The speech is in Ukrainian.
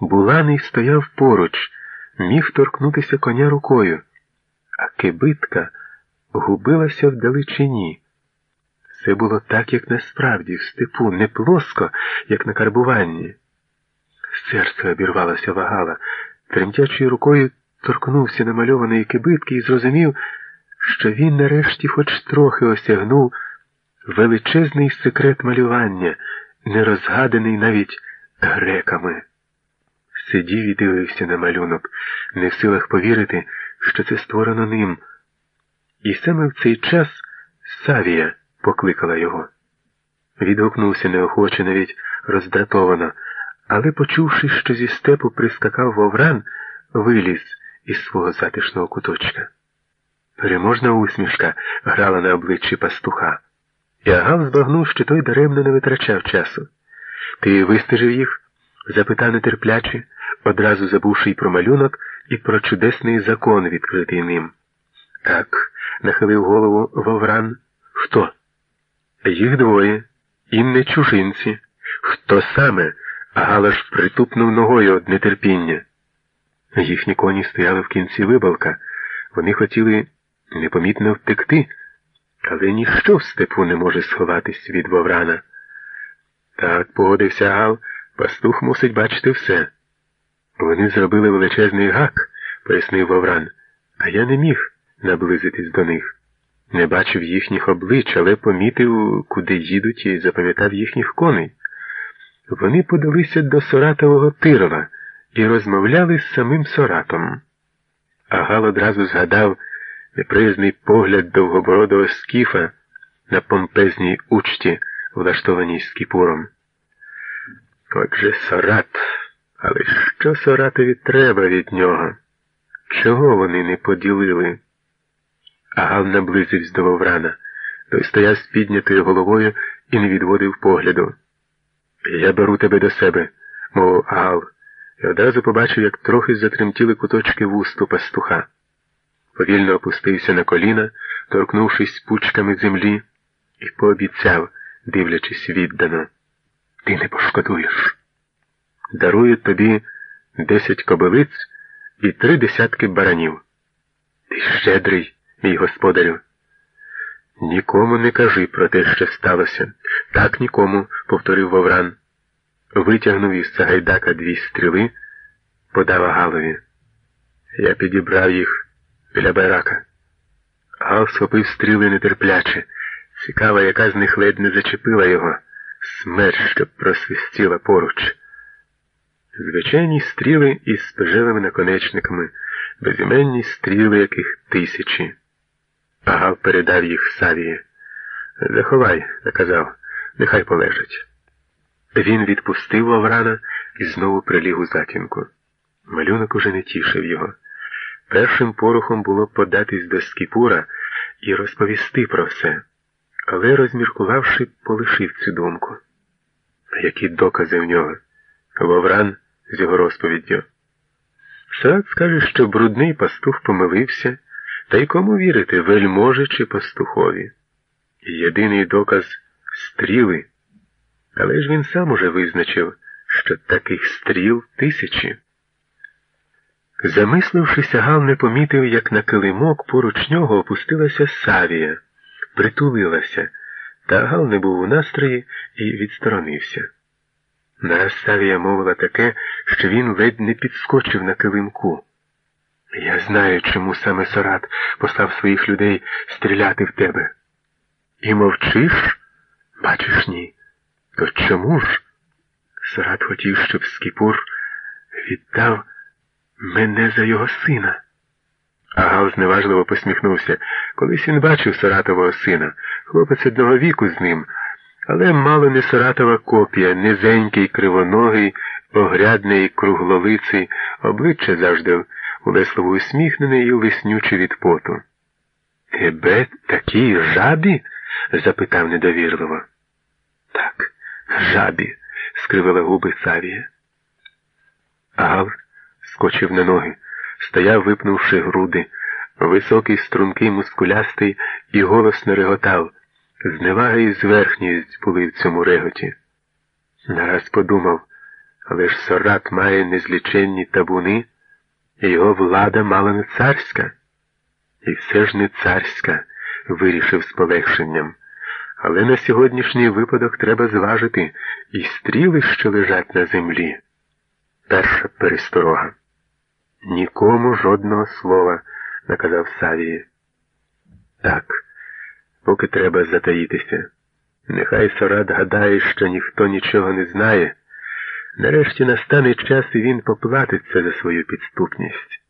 Буланий стояв поруч, міг торкнутися коня рукою, а кибитка губилася вдалечині. Все було так, як насправді, в степу, не плоско, як на карбуванні. Серце обірвалося вагала, тремтячою рукою торкнувся намальованої кибитки і зрозумів, що він нарешті хоч трохи осягнув величезний секрет малювання, не розгаданий навіть греками. Сидів і дивився на малюнок, не в силах повірити, що це створено ним. І саме в цей час Савія покликала його. Відгукнувся неохоче, навіть роздратовано, але, почувши, що зі степу прискакав вовран, виліз із свого затишного куточка. Переможна усмішка грала на обличчі пастуха. І Агав збагнув, що той даремно не витрачав часу. Ти вистежив їх? Запитав нетерпляче, одразу забувши й про малюнок, і про чудесний закон, відкритий ним. Так, нахилив голову Вовран. Хто? Їх двоє, і не чужинці. Хто саме? Галаш притупнув ногою од нетерпіння. Їхні коні стояли в кінці вибалка. Вони хотіли непомітно втекти, але ніщо в степу не може сховатись від Воврана. Так, погодився Гал, пастух мусить бачити все. Вони зробили величезний гак, пояснив Вовран, а я не міг наблизитись до них. Не бачив їхніх облич, але помітив, куди їдуть, і запам'ятав їхніх коней. Вони подалися до Соратового Тирова і розмовляли з самим Соратом. А Гал одразу згадав неприязний погляд довгобородого скіфа на помпезній учті, влаштованій скіпуром. Отже, Сорат, але що Соратові треба від нього? Чого вони не поділили? Агал наблизився до Воврана. Той стояв з піднятою головою і не відводив погляду. Я беру тебе до себе, мовив Агал, і одразу побачив, як трохи затремтіли куточки вусту пастуха. Повільно опустився на коліна, торкнувшись пучками землі, і пообіцяв, дивлячись віддано. Ти не пошкодуєш. Дарую тобі десять кобилиць і три десятки баранів. Ти щедрий мій господарю. Нікому не кажи про те, що сталося. Так нікому, повторив Вовран. Витягнув із Сагайдака дві стріли, подав Агалові. Я підібрав їх біля барака. Гал схопив стріли нетерпляче. Цікава, яка з них ледь не зачепила його, смерть, що просвистіла поруч. Звичайні стріли із спежевими наконечниками, безіменні стріли, яких тисячі. Агал передав їх Савії. Заховай, наказав, нехай полежать. Він відпустив Аврана і знову приліг у затінку. Малюнок уже не тішив його. Першим порухом було податись до Скіпура і розповісти про все, але, розміркувавши, полишив цю думку. Які докази в нього? Вовран з його розповіддю. Сад скаже, що брудний пастух помилився, та й кому вірити, вельможі чи пастухові. Єдиний доказ стріли, але ж він сам уже визначив, що таких стріл тисячі. Замислившись, Гал не помітив, як на килимок поруч нього опустилася Савія, притулилася, та Гал не був у настрої і відсторонився. Нараз Савія мовила таке, що він ледь не підскочив на килимку. Я знаю, чому саме Сарат послав своїх людей стріляти в тебе. І мовчиш? Бачиш, ні. То чому ж? Сарат хотів, щоб Скіпур віддав мене за його сина. Агал зневажливо посміхнувся. Колись він бачив Саратового сина, хлопець одного віку з ним, але мало не Саратова копія, низенький, кривоногий, огрядний, круглолиций, обличчя завжди улесливо усміхнений і лиснючий від поту. Тебе такі жабі? запитав недовірливо. Так, жабі, скривила губи Савія. Агал скочив на ноги, стояв, випнувши груди, високий, стрункий, мускулястий і голосно реготав. Зневага і зверхність були в цьому реготі. Нараз подумав, Але ж Сорат має незліченні табуни, і його влада мало не царська. І все ж не царська, вирішив з полегшенням. Але на сьогоднішній випадок треба зважити і стріли, що лежать на землі. Перша пересторога. Нікому жодного слова, наказав Савії. Так, поки треба затаїтися. Нехай Сорад гадає, що ніхто нічого не знає. Нарешті настане час і він поплатиться за свою підступність.